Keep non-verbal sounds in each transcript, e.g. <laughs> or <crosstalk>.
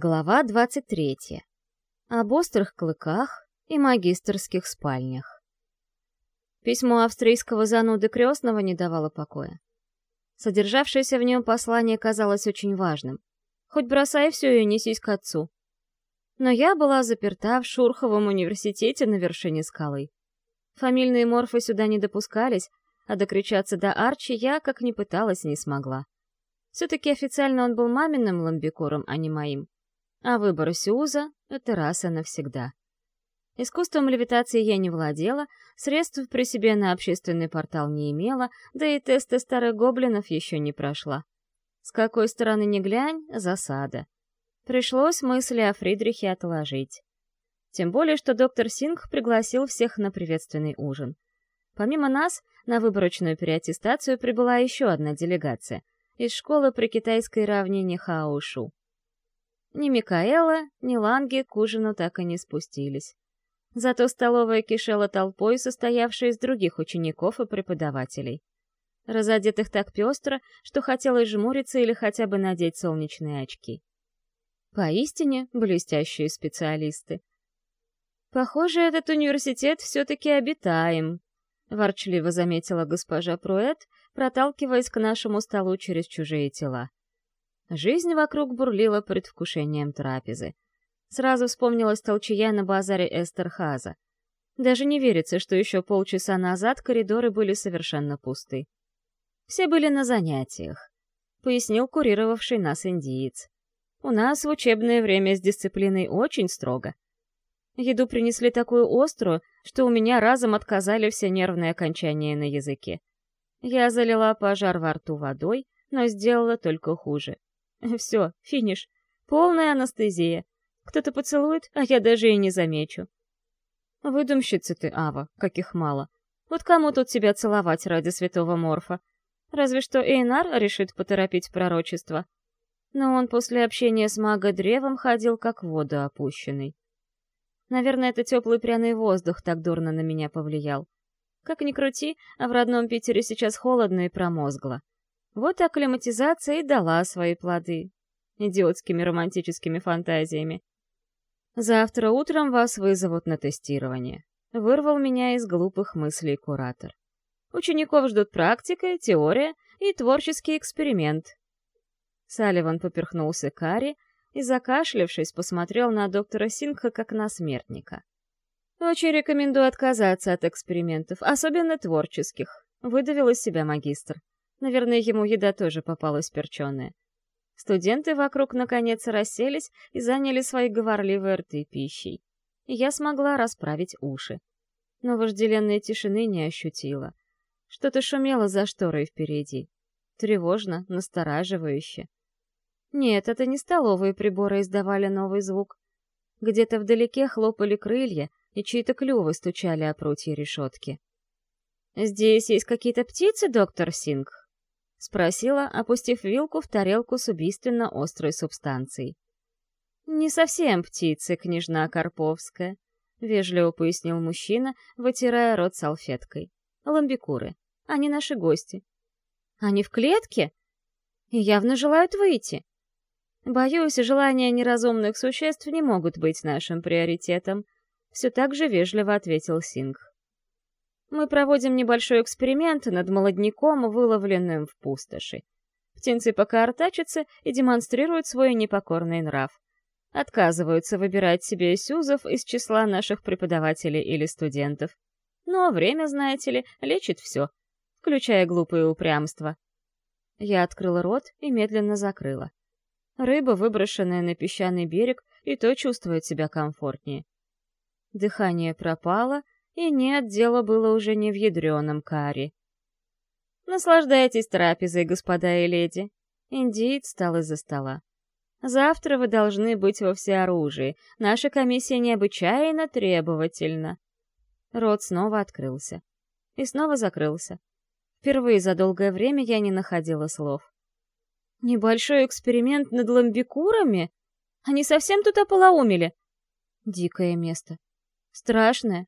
Глава 23. Об острых клыках и магистрских спальнях. Письмо австрийского зануды крестного не давало покоя. Содержавшееся в нем послание казалось очень важным. Хоть бросай все и несись к отцу. Но я была заперта в Шурховом университете на вершине скалы. Фамильные морфы сюда не допускались, а докричаться до Арчи я, как ни пыталась, не смогла. Все-таки официально он был маминым ламбикуром, а не моим. А выбор Сюза — это раз и навсегда. Искусством левитации я не владела, средств при себе на общественный портал не имела, да и тесты старых гоблинов еще не прошла. С какой стороны ни глянь — засада. Пришлось мысли о Фридрихе отложить. Тем более, что доктор Синг пригласил всех на приветственный ужин. Помимо нас, на выборочную переаттестацию прибыла еще одна делегация — из школы при китайской равнине Хаошу. Ни Микаэла, ни Ланги к ужину так и не спустились. Зато столовая кишела толпой, состоявшей из других учеников и преподавателей. Разодетых так пестро, что хотелось жмуриться или хотя бы надеть солнечные очки. Поистине блестящие специалисты. «Похоже, этот университет все-таки обитаем», — ворчливо заметила госпожа Пруэт, проталкиваясь к нашему столу через чужие тела. Жизнь вокруг бурлила предвкушением трапезы. Сразу вспомнилась толчая на базаре Эстерхаза. Даже не верится, что еще полчаса назад коридоры были совершенно пусты. Все были на занятиях, пояснил курировавший нас индиец. У нас в учебное время с дисциплиной очень строго. Еду принесли такую острую, что у меня разом отказали все нервные окончания на языке. Я залила пожар во рту водой, но сделала только хуже. <laughs> Все, финиш. Полная анестезия. Кто-то поцелует, а я даже и не замечу. Выдумщица ты, Ава, каких мало. Вот кому тут тебя целовать ради святого Морфа? Разве что Эйнар решит поторопить пророчество. Но он после общения с мага-древом ходил как воду опущенный. Наверное, это теплый пряный воздух так дурно на меня повлиял. Как ни крути, а в родном Питере сейчас холодно и промозгло. Вот акклиматизация и дала свои плоды. Идиотскими романтическими фантазиями. Завтра утром вас вызовут на тестирование. Вырвал меня из глупых мыслей куратор. Учеников ждут практика, теория и творческий эксперимент. Салливан поперхнулся карри и, закашлявшись, посмотрел на доктора Сингха как на смертника. «Очень рекомендую отказаться от экспериментов, особенно творческих», — выдавил из себя магистр. Наверное, ему еда тоже попалась перченая. Студенты вокруг наконец расселись и заняли свои говорливые рты пищей. И я смогла расправить уши. Но вожделенной тишины не ощутила. Что-то шумело за шторой впереди. Тревожно, настораживающе. Нет, это не столовые приборы издавали новый звук. Где-то вдалеке хлопали крылья, и чьи-то клювы стучали о прутья решетки. «Здесь есть какие-то птицы, доктор Синг?» — спросила, опустив вилку в тарелку с убийственно острой субстанцией. «Не совсем птицы, княжна Карповская», — вежливо пояснил мужчина, вытирая рот салфеткой. «Ламбикуры. Они наши гости». «Они в клетке?» «И явно желают выйти». «Боюсь, желания неразумных существ не могут быть нашим приоритетом», — все так же вежливо ответил Синг. Мы проводим небольшой эксперимент над молодняком, выловленным в пустоши. Птенцы пока артачатся и демонстрируют свой непокорный нрав. Отказываются выбирать себе сюзов из числа наших преподавателей или студентов. Но время, знаете ли, лечит все, включая глупое упрямство. Я открыла рот и медленно закрыла. Рыба, выброшенная на песчаный берег, и то чувствует себя комфортнее. Дыхание пропало — и нет, дело было уже не в ядреном каре. Наслаждайтесь трапезой, господа и леди. Индиец встал из-за стола. Завтра вы должны быть во всеоружии. Наша комиссия необычайно требовательна. Рот снова открылся. И снова закрылся. Впервые за долгое время я не находила слов. Небольшой эксперимент над ламбикурами? Они совсем тут ополоумели? Дикое место. Страшное,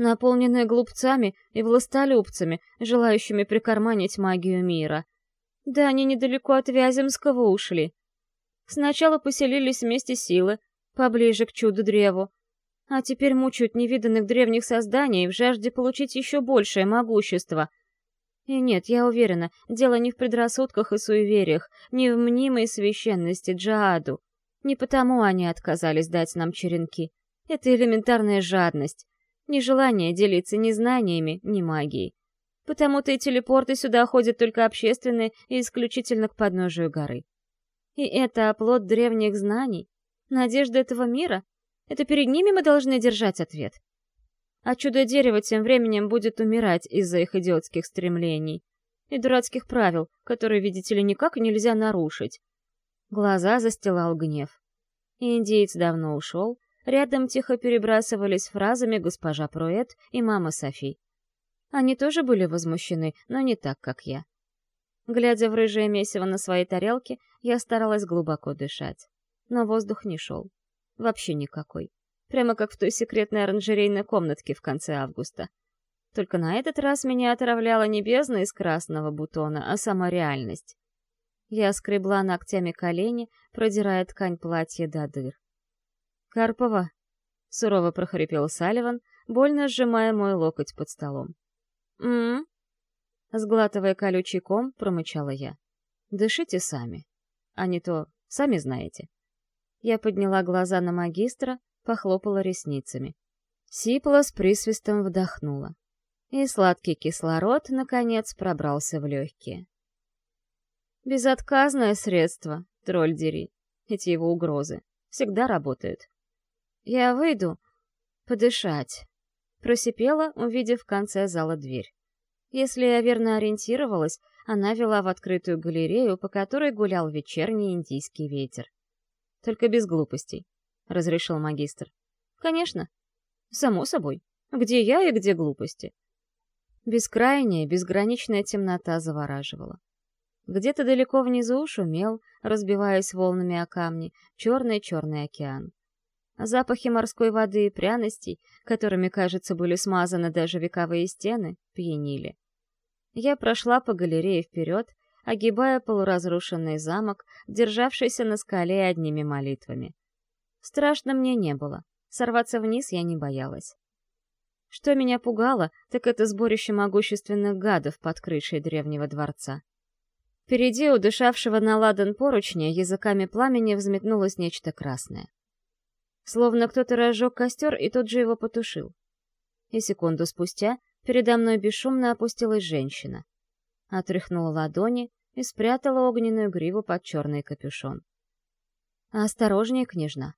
наполненная глупцами и властолюбцами, желающими прикарманить магию мира. Да они недалеко от Вяземского ушли. Сначала поселились вместе силы, поближе к чуду-древу, а теперь мучают невиданных древних созданий в жажде получить еще большее могущество. И нет, я уверена, дело не в предрассудках и суевериях, не в мнимой священности Джааду. Не потому они отказались дать нам черенки. Это элементарная жадность, нежелание делиться ни знаниями, ни магией. Потому-то и телепорты сюда ходят только общественные и исключительно к подножию горы. И это оплот древних знаний, надежда этого мира. Это перед ними мы должны держать ответ. А чудо-дерево тем временем будет умирать из-за их идиотских стремлений и дурацких правил, которые, видите ли, никак нельзя нарушить. Глаза застилал гнев. Индеец давно ушел, рядом тихо перебрасывались фразами госпожа Пруэт и мама Софи. Они тоже были возмущены, но не так, как я. Глядя в рыжее месиво на своей тарелке, я старалась глубоко дышать. Но воздух не шел. Вообще никакой. Прямо как в той секретной оранжерейной комнатке в конце августа. Только на этот раз меня отравляла не из красного бутона, а сама реальность. Я скребла ногтями колени, продирая ткань платья до дыр. «Карпова!» — сурово прохрипел Салливан, больно сжимая мой локоть под столом. «М-м-м?» Сглатывая колючий ком, промычала я. «Дышите сами. А не то, сами знаете». Я подняла глаза на магистра, похлопала ресницами. Сипла с присвистом вдохнула. И сладкий кислород, наконец, пробрался в легкие. Безотказное средство, тролль дери. Эти его угрозы. Всегда работают. Я выйду подышать. Просипела, увидев в конце зала дверь. Если я верно ориентировалась, она вела в открытую галерею, по которой гулял вечерний индийский ветер. «Только без глупостей», — разрешил магистр. «Конечно. Само собой. Где я и где глупости?» Бескрайняя, безграничная темнота завораживала. Где-то далеко внизу шумел, разбиваясь волнами о камни, черный-черный океан. Запахи морской воды и пряностей, которыми, кажется, были смазаны даже вековые стены, пьянили. Я прошла по галерее вперед, огибая полуразрушенный замок, державшийся на скале одними молитвами. Страшно мне не было, сорваться вниз я не боялась. Что меня пугало, так это сборище могущественных гадов под крышей древнего дворца. Впереди у дышавшего на ладан поручня языками пламени взметнулось нечто красное. Словно кто-то разжег костер и тут же его потушил. И секунду спустя передо мной бесшумно опустилась женщина. Отряхнула ладони и спрятала огненную гриву под черный капюшон. «Осторожнее, княжна!»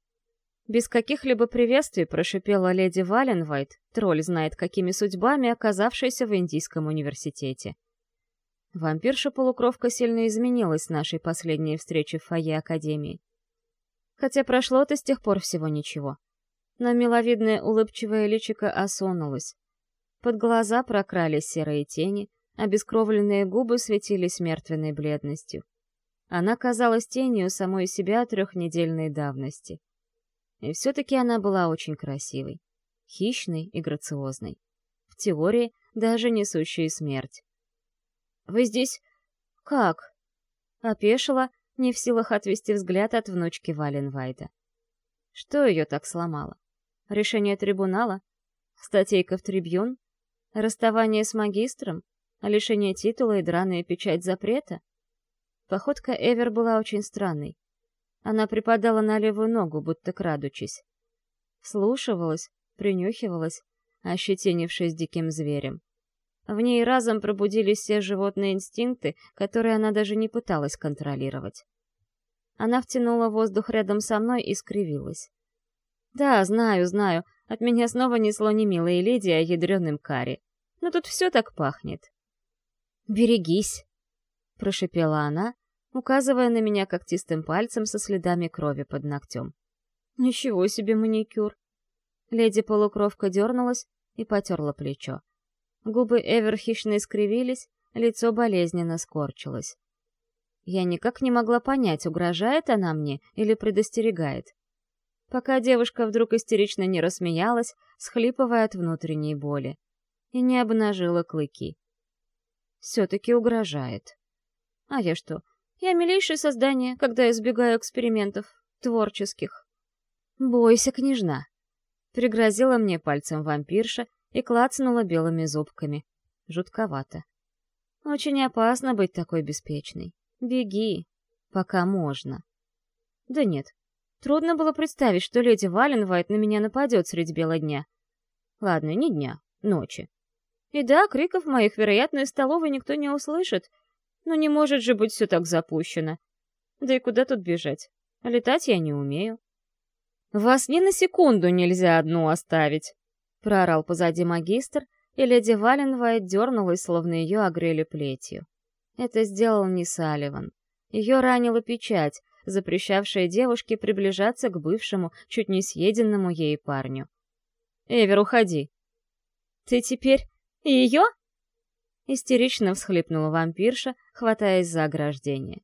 Без каких-либо приветствий прошипела леди Валенвайт, тролль знает какими судьбами, оказавшаяся в Индийском университете. Вампирша-полукровка сильно изменилась с нашей последней встречи в фойе Академии хотя прошло-то с тех пор всего ничего. Но миловидное улыбчивое личико осунулось. Под глаза прокрались серые тени, а бескровленные губы светились мертвенной бледностью. Она казалась тенью самой себя трехнедельной давности. И все-таки она была очень красивой, хищной и грациозной. В теории даже несущей смерть. «Вы здесь... как?» Опешила не в силах отвести взгляд от внучки Валенвайда. Что ее так сломало? Решение трибунала? Статейка в трибюн? Расставание с магистром? Лишение титула и драная печать запрета? Походка Эвер была очень странной. Она припадала на левую ногу, будто крадучись. Слушивалась, принюхивалась, ощетинившись диким зверем. В ней разом пробудились все животные инстинкты, которые она даже не пыталась контролировать. Она втянула воздух рядом со мной и скривилась. «Да, знаю, знаю, от меня снова несло не милой леди, а ядреным карри. Но тут все так пахнет». «Берегись!» — прошипела она, указывая на меня когтистым пальцем со следами крови под ногтем. «Ничего себе маникюр!» Леди-полукровка дернулась и потерла плечо. Губы Эвер хищно искривились, лицо болезненно скорчилось. Я никак не могла понять, угрожает она мне или предостерегает. Пока девушка вдруг истерично не рассмеялась, схлипывая от внутренней боли, и не обнажила клыки. Все-таки угрожает. А я что, Я милейшее создание, когда избегаю экспериментов, творческих. «Бойся, княжна!» — пригрозила мне пальцем вампирша и клацнула белыми зубками. Жутковато. Очень опасно быть такой беспечной. Беги, пока можно. Да нет, трудно было представить, что леди Валенвайт на меня нападет средь бела дня. Ладно, не дня, ночи. И да, криков моих, вероятно, из столовой никто не услышит, но не может же быть все так запущено. Да и куда тут бежать? Летать я не умею. «Вас ни на секунду нельзя одну оставить!» — проорал позади магистр, и леди Валенвайт дернулась, словно ее огрели плетью. Это сделал не Салливан. Ее ранила печать, запрещавшая девушке приближаться к бывшему, чуть не съеденному ей парню. «Эвер, уходи!» «Ты теперь ее?» Истерично всхлипнула вампирша, хватаясь за ограждение.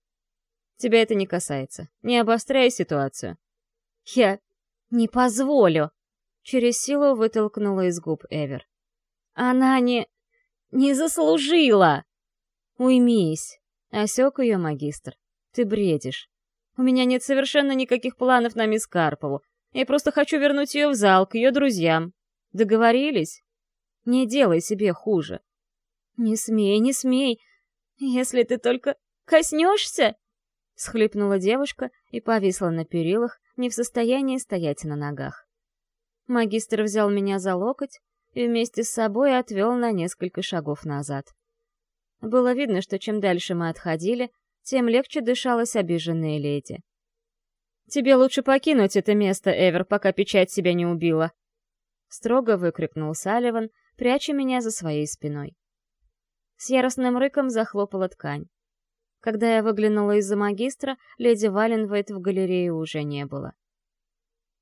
«Тебя это не касается. Не обостряй ситуацию». «Я не позволю!» Через силу вытолкнула из губ Эвер. «Она не... не заслужила!» «Уймись!» — осек ее магистр. «Ты бредишь. У меня нет совершенно никаких планов на мисс Карпову. Я просто хочу вернуть ее в зал, к ее друзьям. Договорились? Не делай себе хуже». «Не смей, не смей! Если ты только коснешься!» — схлипнула девушка и повисла на перилах, не в состоянии стоять на ногах. Магистр взял меня за локоть и вместе с собой отвел на несколько шагов назад. Было видно, что чем дальше мы отходили, тем легче дышалась обиженная леди. «Тебе лучше покинуть это место, Эвер, пока печать себя не убила!» Строго выкрикнул Салливан, пряча меня за своей спиной. С яростным рыком захлопала ткань. Когда я выглянула из-за магистра, леди Валенвейт в галерее уже не было.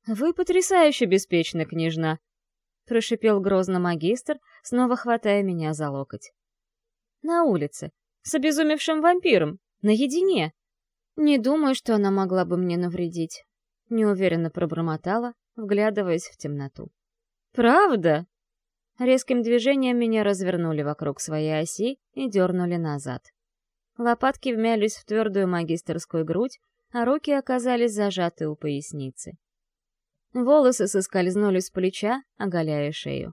«Вы потрясающе беспечны, княжна!» — прошипел грозно магистр, снова хватая меня за локоть. «На улице, с обезумевшим вампиром, наедине!» «Не думаю, что она могла бы мне навредить», — неуверенно пробормотала, вглядываясь в темноту. «Правда?» Резким движением меня развернули вокруг своей оси и дернули назад. Лопатки вмялись в твердую магистерскую грудь, а руки оказались зажаты у поясницы. Волосы соскользнули с плеча, оголяя шею,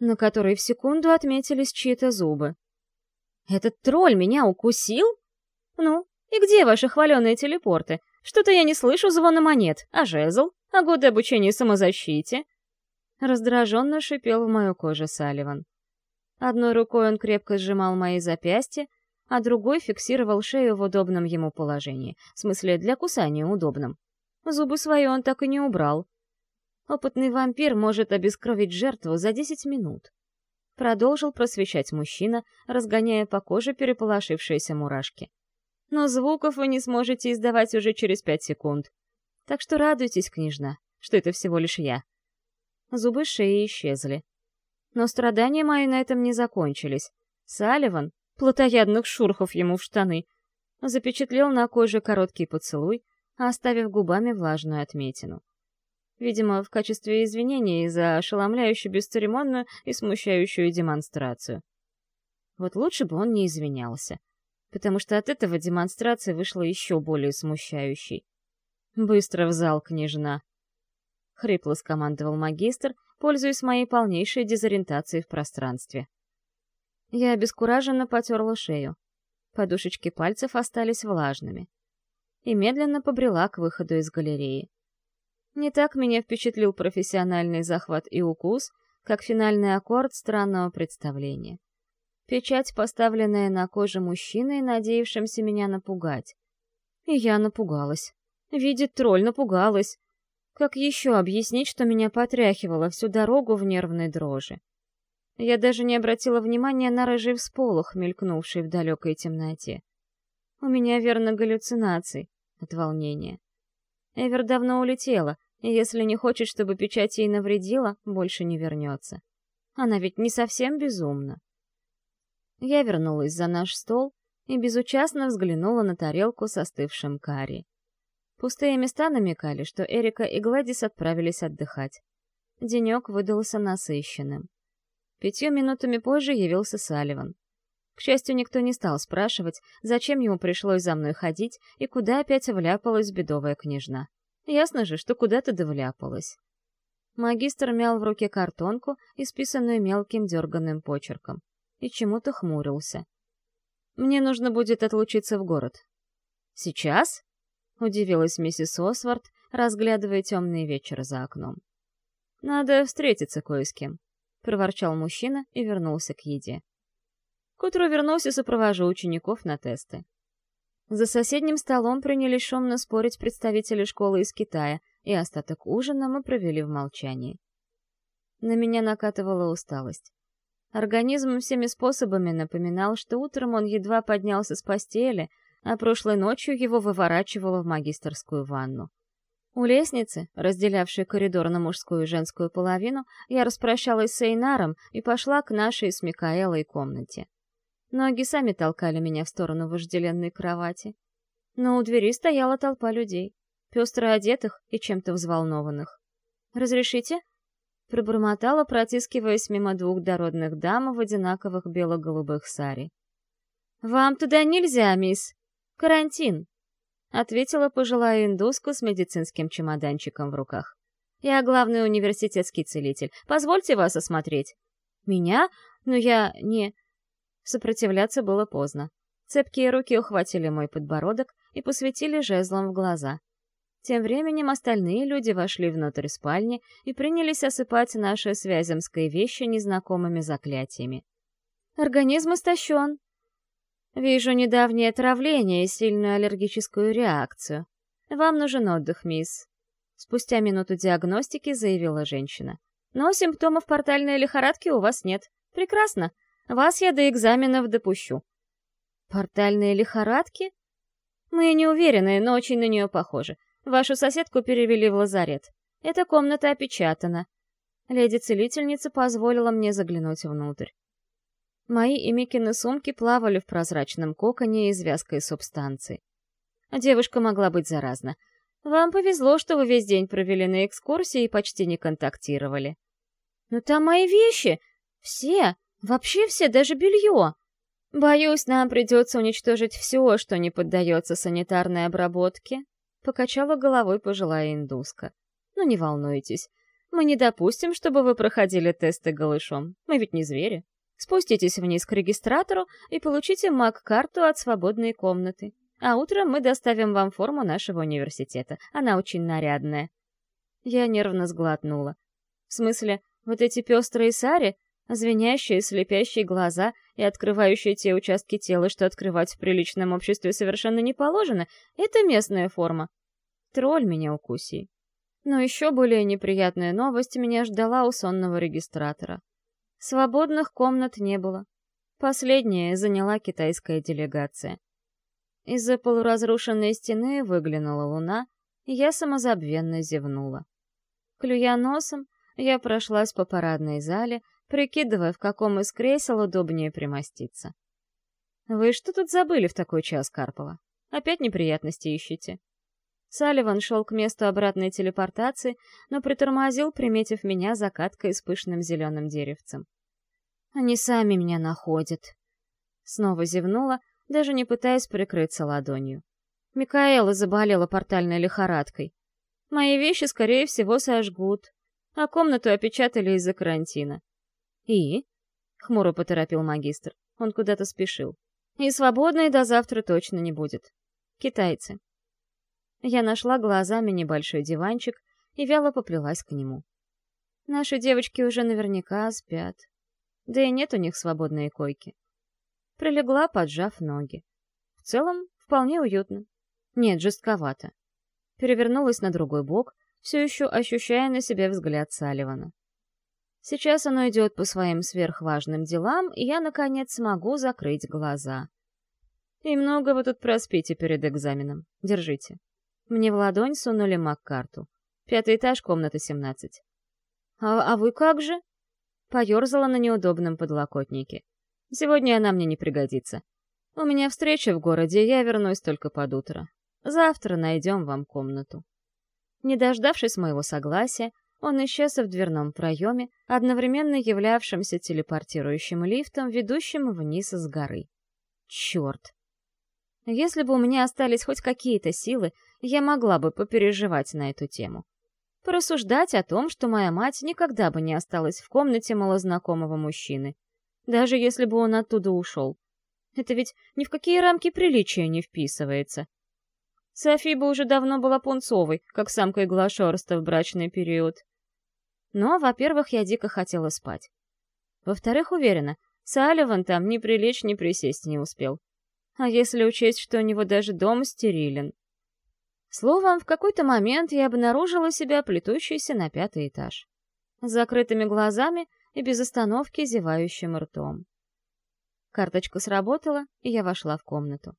на которой в секунду отметились чьи-то зубы. «Этот тролль меня укусил? Ну, и где ваши хваленые телепорты? Что-то я не слышу звона монет, а жезл, а годы обучения самозащите?» Раздраженно шипел в мою кожу Салливан. Одной рукой он крепко сжимал мои запястья, а другой фиксировал шею в удобном ему положении, в смысле для кусания удобном. Зубы свои он так и не убрал, Опытный вампир может обескровить жертву за 10 минут. Продолжил просвещать мужчина, разгоняя по коже переполошившиеся мурашки. Но звуков вы не сможете издавать уже через пять секунд. Так что радуйтесь, княжна, что это всего лишь я. Зубы шеи исчезли. Но страдания мои на этом не закончились. Салливан, плотоядных шурхов ему в штаны, запечатлел на коже короткий поцелуй, оставив губами влажную отметину. Видимо, в качестве извинений за ошеломляющую бесцеремонную и смущающую демонстрацию. Вот лучше бы он не извинялся, потому что от этого демонстрация вышла еще более смущающей. «Быстро в зал, княжна!» — хрипло скомандовал магистр, пользуясь моей полнейшей дезориентацией в пространстве. Я обескураженно потерла шею. Подушечки пальцев остались влажными. И медленно побрела к выходу из галереи. Не так меня впечатлил профессиональный захват и укус, как финальный аккорд странного представления. Печать, поставленная на коже мужчины, надеявшимся меня напугать. И я напугалась. Видит тролль, напугалась. Как еще объяснить, что меня потряхивало всю дорогу в нервной дрожи? Я даже не обратила внимания на рыжий всполох, мелькнувший в далекой темноте. У меня, верно, галлюцинации от волнения. Эвер давно улетела, и если не хочет, чтобы печать ей навредила, больше не вернется. Она ведь не совсем безумна. Я вернулась за наш стол и безучастно взглянула на тарелку с остывшим карри. Пустые места намекали, что Эрика и Гладис отправились отдыхать. Денек выдался насыщенным. Пятью минутами позже явился Салливан. К счастью, никто не стал спрашивать, зачем ему пришлось за мной ходить и куда опять вляпалась бедовая княжна. Ясно же, что куда-то довляпалась. Магистр мял в руке картонку, исписанную мелким дерганным почерком, и чему-то хмурился. «Мне нужно будет отлучиться в город». «Сейчас?» — удивилась миссис Освард, разглядывая темный вечер за окном. «Надо встретиться кое с кем», — проворчал мужчина и вернулся к еде. К утру вернусь и сопровожу учеников на тесты. За соседним столом принялись шумно спорить представители школы из Китая, и остаток ужина мы провели в молчании. На меня накатывала усталость. Организм всеми способами напоминал, что утром он едва поднялся с постели, а прошлой ночью его выворачивало в магистрскую ванну. У лестницы, разделявшей коридор на мужскую и женскую половину, я распрощалась с Эйнаром и пошла к нашей с Микаэлой комнате. Ноги сами толкали меня в сторону вожделенной кровати. Но у двери стояла толпа людей, пестро одетых и чем-то взволнованных. «Разрешите?» Пробормотала, протискиваясь мимо двух дородных дам в одинаковых бело-голубых сари. «Вам туда нельзя, мисс! Карантин!» — ответила пожилая индуска с медицинским чемоданчиком в руках. «Я главный университетский целитель. Позвольте вас осмотреть». «Меня? Но я не...» Сопротивляться было поздно. Цепкие руки ухватили мой подбородок и посветили жезлом в глаза. Тем временем остальные люди вошли внутрь спальни и принялись осыпать наши связемские вещи незнакомыми заклятиями. «Организм истощен», Вижу недавнее отравление и сильную аллергическую реакцию. Вам нужен отдых, мисс. Спустя минуту диагностики заявила женщина. Но симптомов портальной лихорадки у вас нет. Прекрасно. Вас я до экзаменов допущу. Портальные лихорадки? Мы не уверены, но очень на нее похожи. Вашу соседку перевели в лазарет. Эта комната опечатана. Леди-целительница позволила мне заглянуть внутрь. Мои и Микины сумки плавали в прозрачном коконе из вязкой субстанции. Девушка могла быть заразна. Вам повезло, что вы весь день провели на экскурсии и почти не контактировали. Но там мои вещи! Все! Вообще все, даже белье! Боюсь, нам придется уничтожить все, что не поддается санитарной обработке, покачала головой пожилая индуска. Ну не волнуйтесь, мы не допустим, чтобы вы проходили тесты голышом. Мы ведь не звери. Спуститесь вниз к регистратору и получите маг-карту от свободной комнаты. А утром мы доставим вам форму нашего университета. Она очень нарядная. Я нервно сглотнула. В смысле, вот эти пестрые сари, звенящие, слепящие глаза и открывающие те участки тела, что открывать в приличном обществе совершенно не положено, это местная форма. Тролль меня укуси. Но еще более неприятная новость меня ждала у сонного регистратора. Свободных комнат не было. Последняя заняла китайская делегация. Из-за полуразрушенной стены выглянула луна, и я самозабвенно зевнула. Клюя носом, я прошлась по парадной зале, прикидывая, в каком из кресел удобнее примоститься. «Вы что тут забыли в такой час, Карпова? Опять неприятности ищете?» Салливан шел к месту обратной телепортации, но притормозил, приметив меня закаткой с пышным зеленым деревцем. «Они сами меня находят». Снова зевнула, даже не пытаясь прикрыться ладонью. Микаэла заболела портальной лихорадкой. Мои вещи, скорее всего, сожгут, а комнату опечатали из-за карантина. «И?» — хмуро поторопил магистр. Он куда-то спешил. «И свободной до завтра точно не будет. Китайцы. Я нашла глазами небольшой диванчик и вяло поплелась к нему. Наши девочки уже наверняка спят. Да и нет у них свободной койки. Прилегла, поджав ноги. В целом, вполне уютно. Нет, жестковато. Перевернулась на другой бок, все еще ощущая на себе взгляд Салливана. Сейчас оно идет по своим сверхважным делам, и я, наконец, смогу закрыть глаза. И много вы тут проспите перед экзаменом. Держите. Мне в ладонь сунули мак-карту. Пятый этаж, комната 17. «А, а вы как же?» Поерзала на неудобном подлокотнике. «Сегодня она мне не пригодится. У меня встреча в городе, я вернусь только под утро. Завтра найдем вам комнату». Не дождавшись моего согласия, он исчез в дверном проеме, одновременно являвшимся телепортирующим лифтом, ведущим вниз с горы. Черт! Если бы у меня остались хоть какие-то силы, я могла бы попереживать на эту тему. Порассуждать о том, что моя мать никогда бы не осталась в комнате малознакомого мужчины, даже если бы он оттуда ушел. Это ведь ни в какие рамки приличия не вписывается. Софи бы уже давно была пунцовой, как самка игла шорста в брачный период. Но, во-первых, я дико хотела спать. Во-вторых, уверена, Салливан там ни прилечь, ни присесть не успел. А если учесть, что у него даже дом стерилен? Словом, в какой-то момент я обнаружила себя плетущейся на пятый этаж. С закрытыми глазами и без остановки зевающим ртом. Карточка сработала, и я вошла в комнату.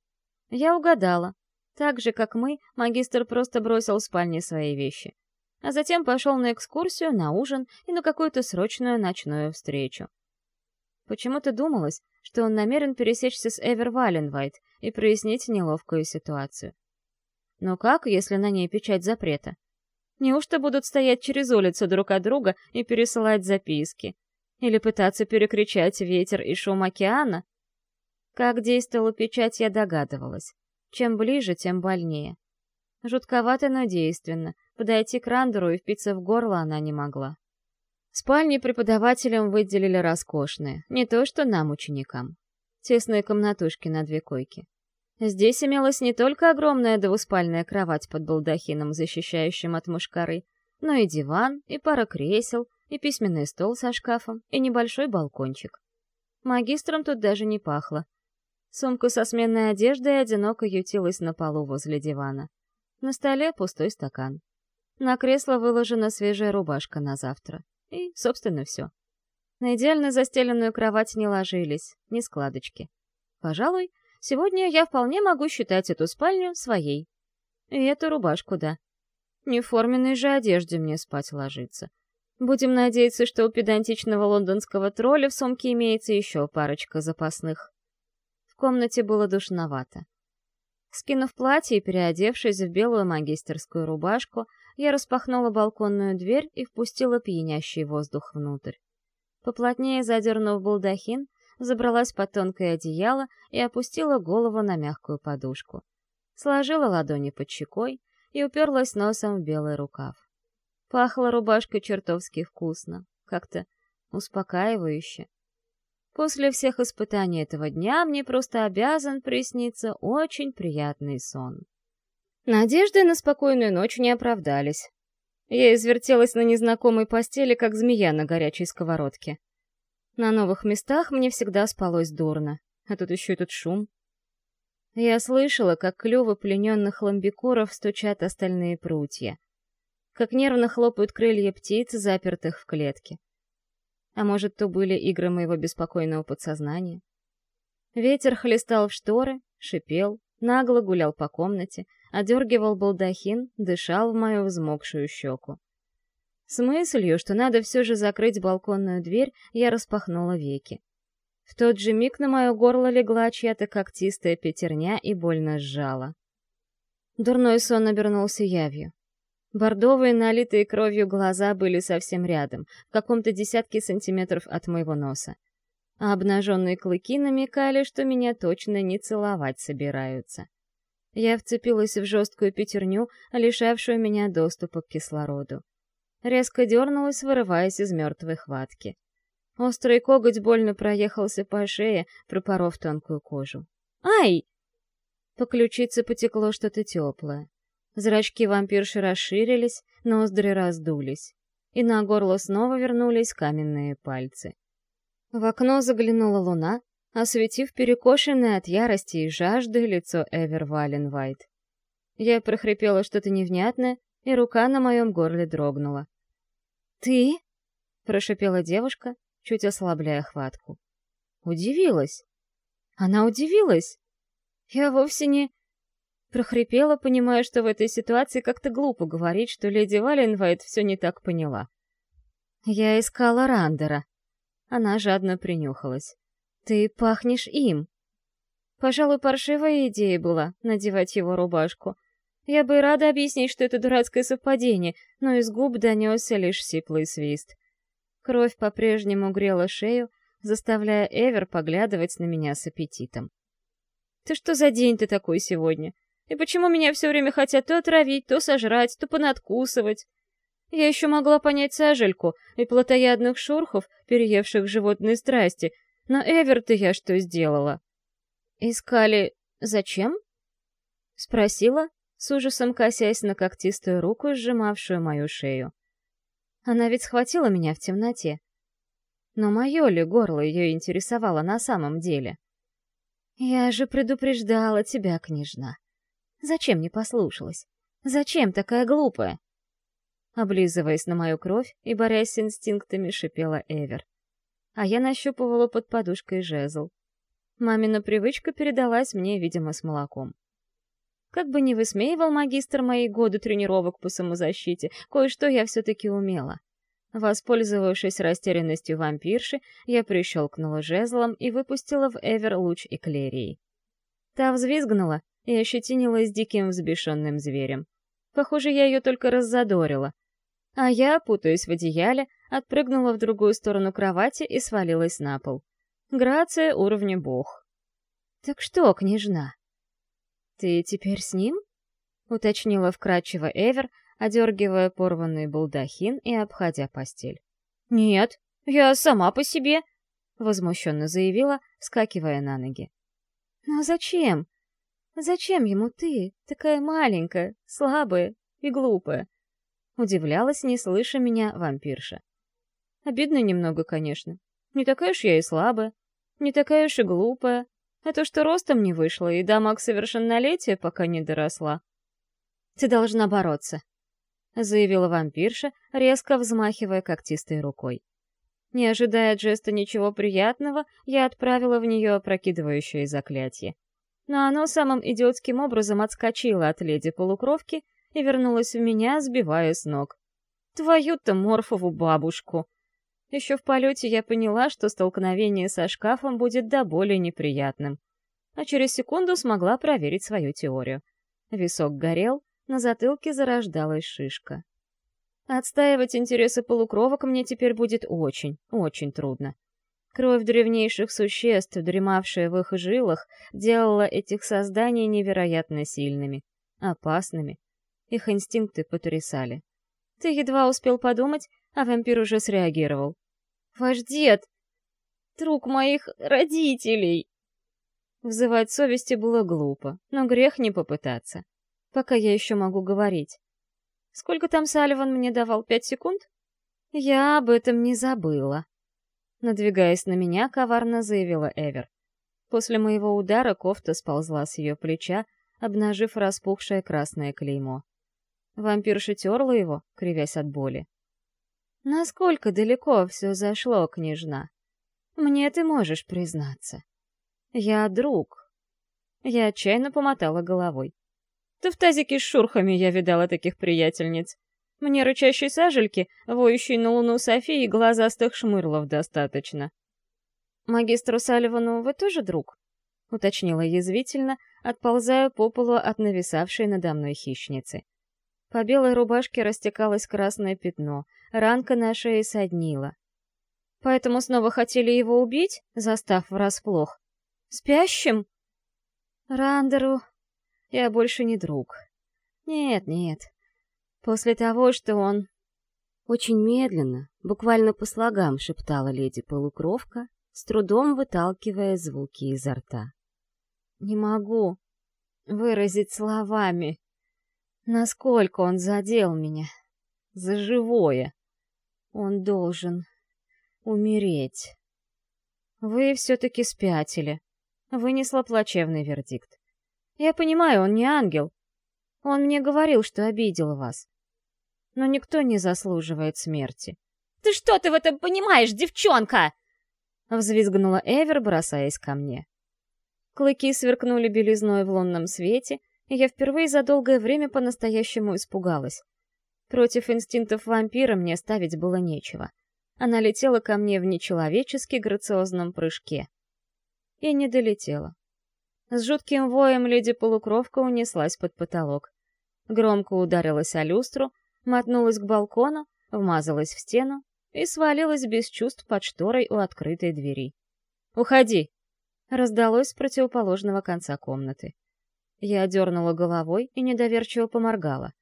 Я угадала. Так же, как мы, магистр просто бросил в спальне свои вещи. А затем пошел на экскурсию, на ужин и на какую-то срочную ночную встречу. Почему-то думалось, что он намерен пересечься с Эвер Валенвайт и прояснить неловкую ситуацию. Но как, если на ней печать запрета? Неужто будут стоять через улицу друг от друга и пересылать записки? Или пытаться перекричать ветер и шум океана? Как действовала печать, я догадывалась. Чем ближе, тем больнее. Жутковато, но действенно. Подойти к Рандеру и впиться в горло она не могла. Спальни преподавателям выделили роскошные, не то что нам, ученикам. Тесные комнатушки на две койки. Здесь имелась не только огромная двуспальная кровать под балдахином, защищающим от мушкары, но и диван, и пара кресел, и письменный стол со шкафом, и небольшой балкончик. Магистром тут даже не пахло. Сумка со сменной одеждой одиноко ютилась на полу возле дивана. На столе пустой стакан. На кресло выложена свежая рубашка на завтра. И, собственно, все. На идеально застеленную кровать не ложились, ни складочки. Пожалуй, сегодня я вполне могу считать эту спальню своей. И эту рубашку, да. Не в форменной же одежде мне спать ложиться. Будем надеяться, что у педантичного лондонского тролля в сумке имеется еще парочка запасных. Комнате было душновато. Скинув платье и переодевшись в белую магистерскую рубашку, я распахнула балконную дверь и впустила пьянящий воздух внутрь. Поплотнее задернув балдахин, забралась под тонкое одеяло и опустила голову на мягкую подушку. Сложила ладони под щекой и уперлась носом в белый рукав. Пахла рубашка чертовски вкусно, как-то успокаивающе. После всех испытаний этого дня мне просто обязан присниться очень приятный сон. Надежды на спокойную ночь не оправдались. Я извертелась на незнакомой постели, как змея на горячей сковородке. На новых местах мне всегда спалось дурно, а тут еще этот шум. Я слышала, как клювы плененных ламбикуров стучат остальные прутья как нервно хлопают крылья птиц, запертых в клетке. А может, то были игры моего беспокойного подсознания? Ветер хлестал в шторы, шипел, нагло гулял по комнате, одергивал балдахин, дышал в мою взмокшую щеку. С мыслью, что надо все же закрыть балконную дверь, я распахнула веки. В тот же миг на мое горло легла чья-то когтистая пятерня и больно сжала. Дурной сон обернулся явью. Бордовые, налитые кровью глаза были совсем рядом, в каком-то десятке сантиметров от моего носа. А обнаженные клыки намекали, что меня точно не целовать собираются. Я вцепилась в жесткую пятерню, лишавшую меня доступа к кислороду. Резко дернулась, вырываясь из мертвой хватки. Острый коготь больно проехался по шее, пропоров тонкую кожу. «Ай!» По ключице потекло что-то теплое. Зрачки вампирши расширились, ноздри раздулись. И на горло снова вернулись каменные пальцы. В окно заглянула луна, осветив перекошенное от ярости и жажды лицо Эвер Валенвайт. Я прохрипела что-то невнятное, и рука на моем горле дрогнула. «Ты?» — прошипела девушка, чуть ослабляя хватку. Удивилась. Она удивилась. Я вовсе не... Прохрипела, понимая, что в этой ситуации как-то глупо говорить, что леди Валенвайт все не так поняла. «Я искала Рандера». Она жадно принюхалась. «Ты пахнешь им». Пожалуй, паршивая идея была — надевать его рубашку. Я бы рада объяснить, что это дурацкое совпадение, но из губ донесся лишь сиплый свист. Кровь по-прежнему грела шею, заставляя Эвер поглядывать на меня с аппетитом. «Ты что за день ты такой сегодня? И почему меня все время хотят то отравить, то сожрать, то понадкусывать?» Я еще могла понять сажельку и плотоядных шурхов, переевших животные страсти, но Эвер-то я что сделала? Искали... зачем? Спросила, с ужасом косясь на когтистую руку, сжимавшую мою шею. Она ведь схватила меня в темноте. Но мое ли горло ее интересовало на самом деле? Я же предупреждала тебя, княжна. Зачем не послушалась? Зачем такая глупая? Облизываясь на мою кровь и борясь с инстинктами, шипела Эвер. А я нащупывала под подушкой жезл. Мамина привычка передалась мне, видимо, с молоком. Как бы ни высмеивал магистр мои годы тренировок по самозащите, кое-что я все-таки умела. Воспользовавшись растерянностью вампирши, я прищелкнула жезлом и выпустила в Эвер луч эклерии. Та взвизгнула и ощетинилась диким взбешенным зверем. Похоже, я ее только раззадорила. А я, путаясь в одеяле, отпрыгнула в другую сторону кровати и свалилась на пол. Грация уровня бог. «Так что, княжна?» «Ты теперь с ним?» — уточнила вкрадчиво Эвер, одергивая порванный балдахин и обходя постель. «Нет, я сама по себе», — возмущенно заявила, скакивая на ноги. «Но зачем? Зачем ему ты, такая маленькая, слабая и глупая?» Удивлялась, не слыша меня, вампирша. Обидно немного, конечно. Не такая уж я и слабая, не такая уж и глупая. А то, что ростом не вышло, и дама к совершеннолетию пока не доросла. «Ты должна бороться», — заявила вампирша, резко взмахивая когтистой рукой. Не ожидая от жеста ничего приятного, я отправила в нее опрокидывающее заклятие. Но оно самым идиотским образом отскочило от леди-полукровки и вернулась в меня, сбивая с ног. Твою-то морфову бабушку! Еще в полете я поняла, что столкновение со шкафом будет до боли неприятным. А через секунду смогла проверить свою теорию. Висок горел, на затылке зарождалась шишка. Отстаивать интересы полукровок мне теперь будет очень, очень трудно. Кровь древнейших существ, дремавшая в их жилах, делала этих созданий невероятно сильными, опасными, их инстинкты потрясали. Ты едва успел подумать, а вампир уже среагировал. «Ваш дед! Друг моих родителей!» Взывать совести было глупо, но грех не попытаться. Пока я еще могу говорить. Сколько там Салливан мне давал? Пять секунд? Я об этом не забыла. Надвигаясь на меня, коварно заявила Эвер. После моего удара кофта сползла с ее плеча, обнажив распухшее красное клеймо. Вампирша терла его, кривясь от боли. «Насколько далеко все зашло, княжна? Мне ты можешь признаться. Я друг». Я отчаянно помотала головой. «Да в тазике с шурхами я видала таких приятельниц. Мне рычащей сажельки, воющей на луну Софии глазастых шмырлов достаточно». «Магистру Салливану вы тоже друг?» — уточнила язвительно, отползая по полу от нависавшей надо мной хищницы. По белой рубашке растекалось красное пятно, ранка на шее соднила. Поэтому снова хотели его убить, застав врасплох. Спящим? Рандеру я больше не друг. Нет, нет. После того, что он... Очень медленно, буквально по слогам, шептала леди-полукровка, с трудом выталкивая звуки изо рта. Не могу выразить словами, Насколько он задел меня. За живое. Он должен умереть. Вы все-таки спятили. Вынесла плачевный вердикт. Я понимаю, он не ангел. Он мне говорил, что обидел вас. Но никто не заслуживает смерти. «Ты что ты в этом понимаешь, девчонка?» Взвизгнула Эвер, бросаясь ко мне. Клыки сверкнули белизной в лунном свете, и я впервые за долгое время по-настоящему испугалась. Против инстинктов вампира мне ставить было нечего. Она летела ко мне в нечеловечески грациозном прыжке. И не долетела. С жутким воем леди-полукровка унеслась под потолок. громко ударилась о люстру, мотнулась к балкону, вмазалась в стену и свалилась без чувств под шторой у открытой двери. «Уходи!» — раздалось с противоположного конца комнаты. Я дернула головой и недоверчиво поморгала.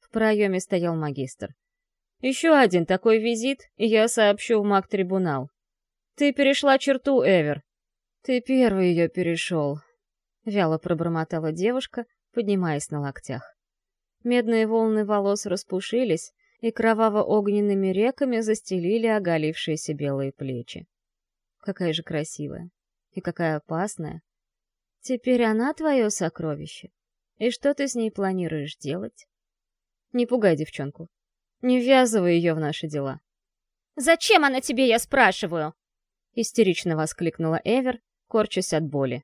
В проеме стоял магистр. «Еще один такой визит, и я сообщу в маг-трибунал. Ты перешла черту, Эвер!» «Ты первый ее перешел», — вяло пробормотала девушка, поднимаясь на локтях. Медные волны волос распушились и кроваво-огненными реками застелили оголившиеся белые плечи. Какая же красивая и какая опасная. Теперь она твое сокровище. И что ты с ней планируешь делать? Не пугай девчонку. Не ввязывай ее в наши дела. «Зачем она тебе, я спрашиваю?» Истерично воскликнула Эвер, корчась от боли.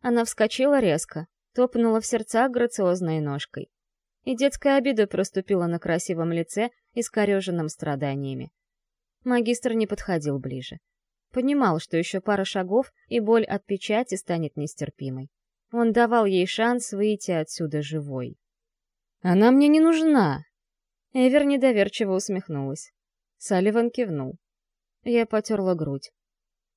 Она вскочила резко, топнула в сердца грациозной ножкой. И детская обида проступила на красивом лице, искореженном страданиями. Магистр не подходил ближе. Понимал, что еще пара шагов, и боль от печати станет нестерпимой. Он давал ей шанс выйти отсюда живой. «Она мне не нужна!» Эвер недоверчиво усмехнулась. Салливан кивнул. Я потерла грудь.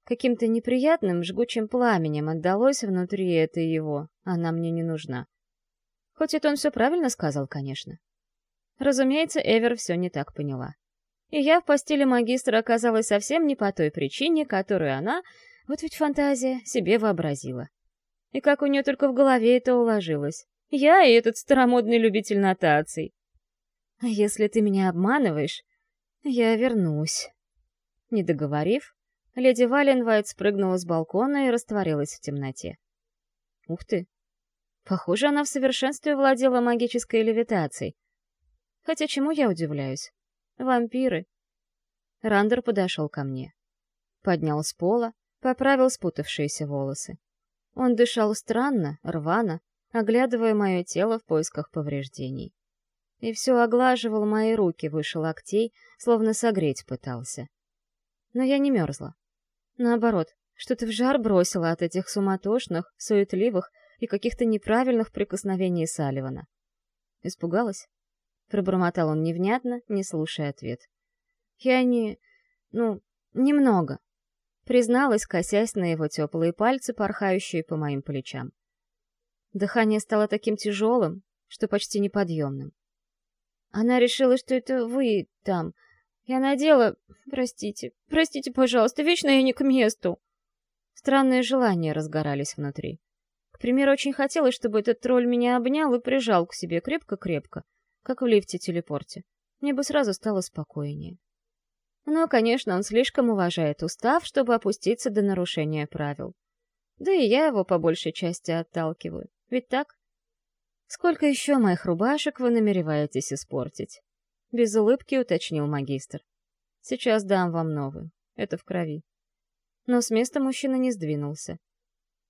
Каким-то неприятным, жгучим пламенем отдалось внутри это его. Она мне не нужна. Хоть это он все правильно сказал, конечно. Разумеется, Эвер все не так поняла. И я в постели магистра оказалась совсем не по той причине, которую она, вот ведь фантазия, себе вообразила. И как у нее только в голове это уложилось. Я и этот старомодный любитель нотаций. А если ты меня обманываешь, я вернусь. Не договорив, леди Валенвайт спрыгнула с балкона и растворилась в темноте. Ух ты! Похоже, она в совершенстве владела магической левитацией. Хотя чему я удивляюсь? Вампиры. Рандер подошел ко мне. Поднял с пола, поправил спутавшиеся волосы. Он дышал странно, рвано, оглядывая мое тело в поисках повреждений. И все оглаживал мои руки выше локтей, словно согреть пытался. Но я не мерзла. Наоборот, что-то в жар бросило от этих суматошных, суетливых и каких-то неправильных прикосновений Салливана. Испугалась? Пробормотал он невнятно, не слушая ответ. Я не... ну, немного. Призналась, косясь на его теплые пальцы, порхающие по моим плечам. Дыхание стало таким тяжелым, что почти неподъемным. Она решила, что это вы там, я надела... Простите, простите, пожалуйста, вечно я не к месту. Странные желания разгорались внутри. К очень хотелось, чтобы этот тролль меня обнял и прижал к себе крепко-крепко, как в лифте-телепорте. Мне бы сразу стало спокойнее. Но, конечно, он слишком уважает устав, чтобы опуститься до нарушения правил. Да и я его по большей части отталкиваю. Ведь так? Сколько еще моих рубашек вы намереваетесь испортить? Без улыбки уточнил магистр. Сейчас дам вам новую. Это в крови. Но с места мужчина не сдвинулся.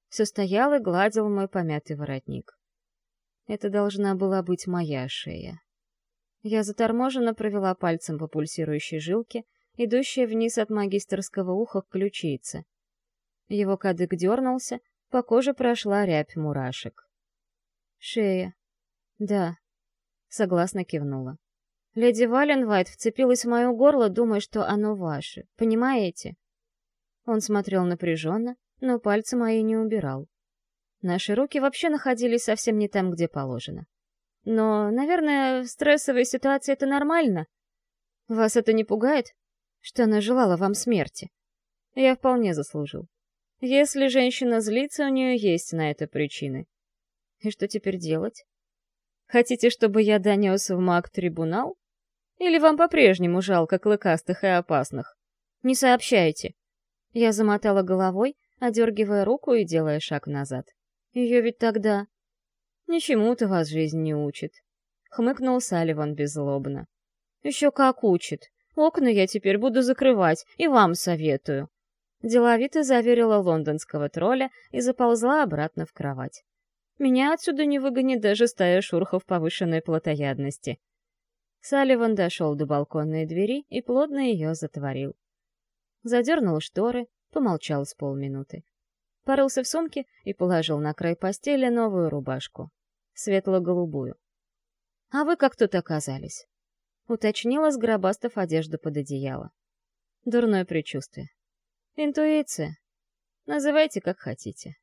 Все стоял и гладил мой помятый воротник. Это должна была быть моя шея. Я заторможенно провела пальцем по пульсирующей жилке, идущей вниз от магистрского уха к ключице. Его кадык дернулся, по коже прошла рябь мурашек. «Шея. Да», — согласно кивнула. Леди Валенвайт вцепилась в мое горло, думая, что оно ваше. Понимаете? Он смотрел напряженно, но пальцы мои не убирал. Наши руки вообще находились совсем не там, где положено. Но, наверное, в стрессовой ситуации это нормально. Вас это не пугает, что она желала вам смерти? Я вполне заслужил. Если женщина злится, у нее есть на это причины. И что теперь делать? Хотите, чтобы я донес в маг-трибунал? Или вам по-прежнему жалко клыкастых и опасных? Не сообщайте. Я замотала головой, одергивая руку и делая шаг назад. Ее ведь тогда... Ничему-то вас жизнь не учит. Хмыкнул Салливан беззлобно. Еще как учит. Окна я теперь буду закрывать, и вам советую. Деловито заверила лондонского тролля и заползла обратно в кровать. Меня отсюда не выгонит даже стая шурхов повышенной плотоядности. Салливан дошел до балконной двери и плотно ее затворил. Задернул шторы, помолчал с полминуты. Порылся в сумке и положил на край постели новую рубашку. Светло-голубую. А вы как тут оказались?» Уточнила, сгробастав одежду под одеяло. Дурное предчувствие. Интуиция. Называйте как хотите.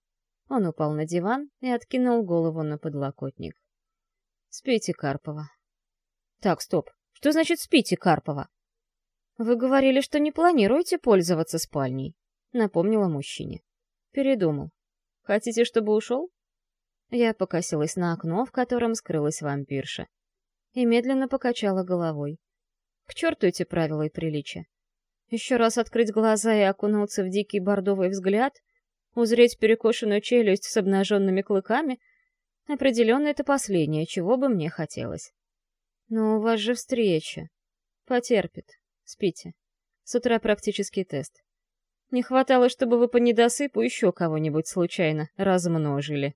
Он упал на диван и откинул голову на подлокотник. Спите, Карпова. Так, стоп. Что значит спите, Карпова? Вы говорили, что не планируете пользоваться спальней, напомнила мужчине. Передумал. Хотите, чтобы ушел? Я покосилась на окно, в котором скрылась вампирша, и медленно покачала головой. К черту эти правила и приличия. Еще раз открыть глаза и окунуться в дикий бордовый взгляд, узреть перекошенную челюсть с обнаженными клыками — определенно это последнее, чего бы мне хотелось. Но у вас же встреча. Потерпит. Спите. С утра практический тест. Не хватало, чтобы вы по недосыпу еще кого-нибудь случайно размножили.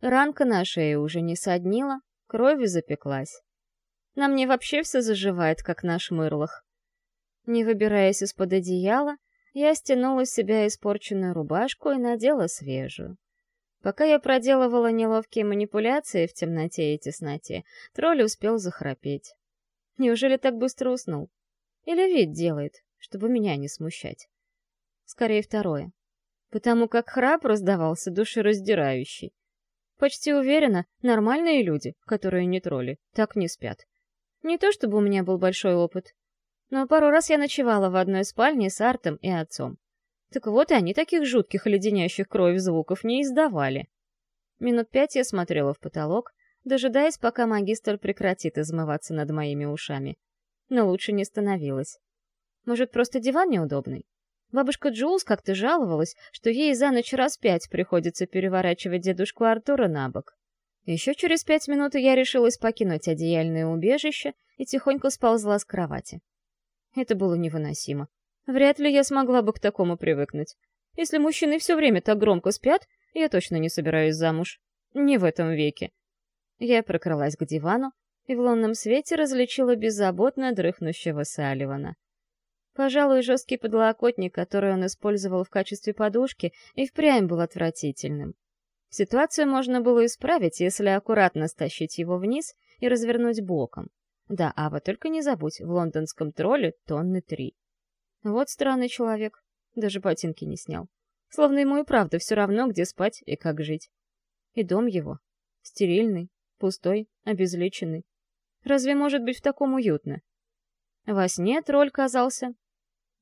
Ранка на шее уже не соднила, кровью запеклась. На мне вообще все заживает, как на шмырлах. Не выбираясь из-под одеяла, я стянула с себя испорченную рубашку и надела свежую. Пока я проделывала неловкие манипуляции в темноте и тесноте, тролль успел захрапеть. Неужели так быстро уснул? Или вид делает, чтобы меня не смущать? Скорее второе. Потому как храп раздавался душераздирающий. Почти уверена, нормальные люди, которые не тролли, так не спят. Не то чтобы у меня был большой опыт, но пару раз я ночевала в одной спальне с Артом и отцом. Так вот, и они таких жутких леденящих кровь звуков не издавали. Минут пять я смотрела в потолок, дожидаясь, пока магистр прекратит измываться над моими ушами. Но лучше не становилось. Может, просто диван неудобный? Бабушка Джулс как-то жаловалась, что ей за ночь раз пять приходится переворачивать дедушку Артура на бок. Еще через пять минут я решилась покинуть одеяльное убежище и тихонько сползла с кровати. Это было невыносимо. Вряд ли я смогла бы к такому привыкнуть. Если мужчины все время так громко спят, я точно не собираюсь замуж. Не в этом веке. Я прокралась к дивану и в лунном свете различила беззаботно дрыхнущего Салливана. Пожалуй, жесткий подлокотник, который он использовал в качестве подушки, и впрямь был отвратительным. Ситуацию можно было исправить, если аккуратно стащить его вниз и развернуть боком. Да, Ава, только не забудь, в лондонском тролле тонны три. Вот странный человек. Даже ботинки не снял. Словно ему и правда все равно, где спать и как жить. И дом его. Стерильный, пустой, обезличенный. Разве может быть в таком уютно? Во сне тролль казался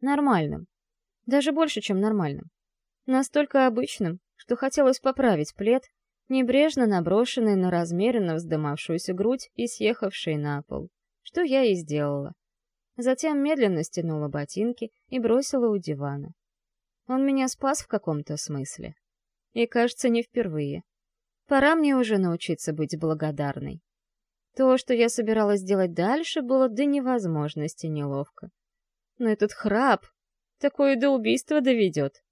нормальным. Даже больше, чем нормальным. Настолько обычным, что хотелось поправить плед, небрежно наброшенный на размеренно вздымавшуюся грудь и съехавший на пол что я и сделала. Затем медленно стянула ботинки и бросила у дивана. Он меня спас в каком-то смысле. И, кажется, не впервые. Пора мне уже научиться быть благодарной. То, что я собиралась делать дальше, было до невозможности неловко. Но этот храп такое до убийства доведет.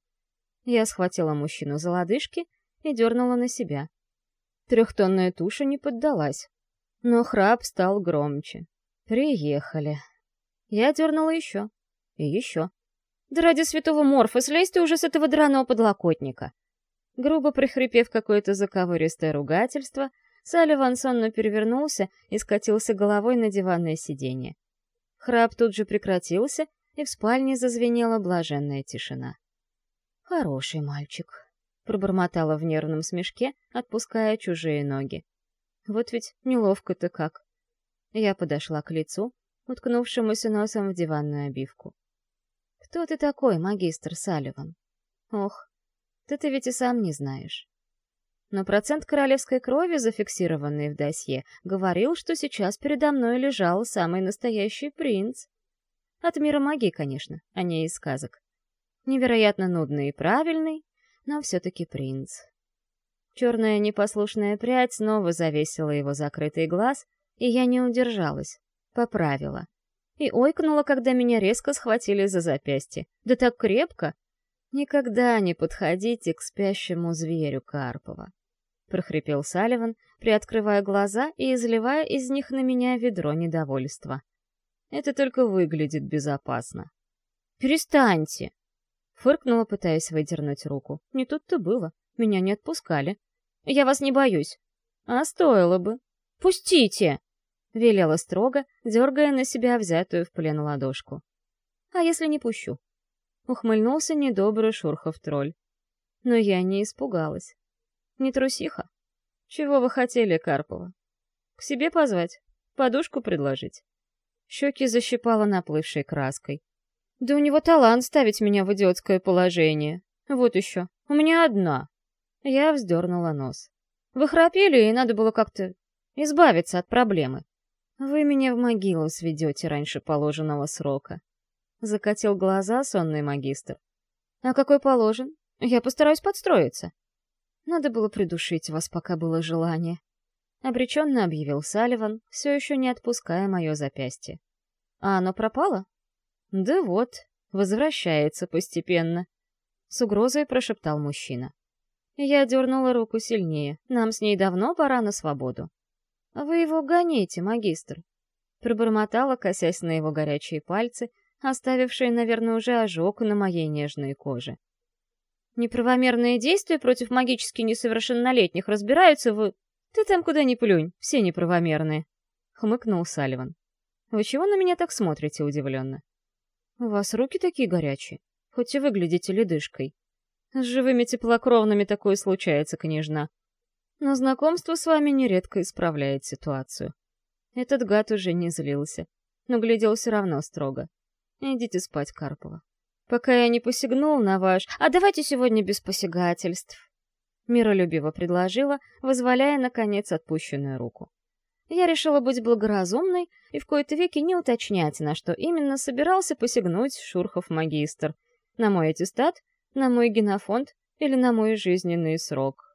Я схватила мужчину за лодыжки и дернула на себя. Трехтонная туша не поддалась, но храп стал громче. Приехали. Я дернула еще. И еще. Да ради святого Морфа, слезь ты уже с этого драного подлокотника. Грубо прихрипев какое-то заковыристое ругательство, Салливан сонно перевернулся и скатился головой на диванное сиденье. Храп тут же прекратился, и в спальне зазвенела блаженная тишина. «Хороший мальчик», — пробормотала в нервном смешке, отпуская чужие ноги. «Вот ведь неловко-то как». Я подошла к лицу, уткнувшемуся носом в диванную обивку. «Кто ты такой, магистр Салливан?» «Ох, ты-то ведь и сам не знаешь». Но процент королевской крови, зафиксированный в досье, говорил, что сейчас передо мной лежал самый настоящий принц. От мира магии, конечно, а не из сказок. Невероятно нудный и правильный, но все-таки принц. Черная непослушная прядь снова завесила его закрытый глаз, и я не удержалась, поправила. И ойкнула, когда меня резко схватили за запястье. Да так крепко! Никогда не подходите к спящему зверю Карпова. Прохрипел Салливан, приоткрывая глаза и изливая из них на меня ведро недовольства. Это только выглядит безопасно. «Перестаньте!» Фыркнула, пытаясь выдернуть руку. Не тут-то было. Меня не отпускали. «Я вас не боюсь». «А стоило бы». «Пустите!» — велела строго, дергая на себя взятую в плен ладошку. «А если не пущу?» — ухмыльнулся недобрый Шурхов-тролль. Но я не испугалась. Не трусиха. Чего вы хотели, Карпова? К себе позвать? Подушку предложить? Щеки защипала наплывшей краской. Да у него талант ставить меня в идиотское положение. Вот еще. У меня одна. Я вздернула нос. Вы храпели, и надо было как-то избавиться от проблемы. Вы меня в могилу сведете раньше положенного срока. Закатил глаза сонный магистр. А какой положен? Я постараюсь подстроиться. Надо было придушить вас, пока было желание. Обреченно объявил Салливан, все еще не отпуская мое запястье. А оно пропало? Да вот, возвращается постепенно. С угрозой прошептал мужчина. Я дернула руку сильнее. Нам с ней давно пора на свободу. «Вы его гоните, магистр!» Пробормотала, косясь на его горячие пальцы, оставившие, наверное, уже ожог на моей нежной коже. «Неправомерные действия против магически несовершеннолетних разбираются в...» «Ты там куда ни плюнь, все неправомерные!» — хмыкнул Салливан. «Вы чего на меня так смотрите удивленно?» «У вас руки такие горячие, хоть и выглядите ледышкой. С живыми теплокровными такое случается, княжна но знакомство с вами нередко исправляет ситуацию. Этот гад уже не злился, но глядел все равно строго. Идите спать, Карпова. Пока я не посягнул на ваш... А давайте сегодня без посягательств. Миролюбиво предложила, вызволяя, наконец, отпущенную руку. Я решила быть благоразумной и в кои-то веки не уточнять, на что именно собирался посягнуть Шурхов-магистр. На мой аттестат, на мой генофонд или на мой жизненный срок.